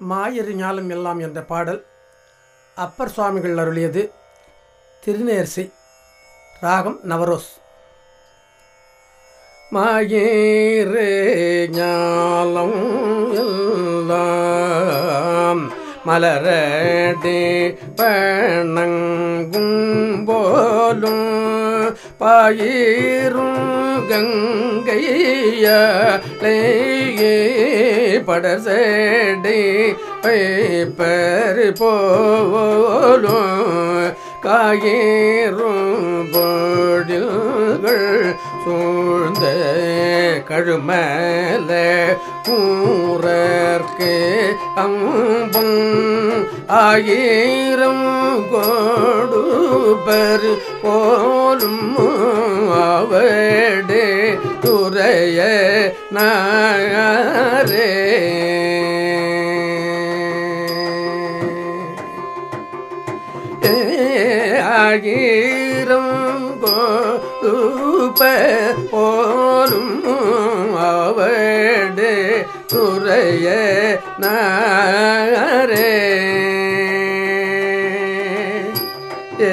மாயரு ஞாலம் எல்லாம் என்ற பாடல் அப்பர் சுவாமிகள் அருளியது திருநேர்சை ராகம் நவரோஸ். மாயேறு ஞாலம் எல்லாம் மலரடி பணங்கும் போலும் பாயிரும் கங்கையே படசடை பைப்பரு போலும் காயேறும் பொடில்கள் சூழ்ந்த கழுமல கூறற்கு அம்பம் ஆயிரம் கோடு கொடுப்பர் போலும் அவடே துறைய நாரே ஆகிரம் கோப போலும் அவடு துறைய நாரே ஏ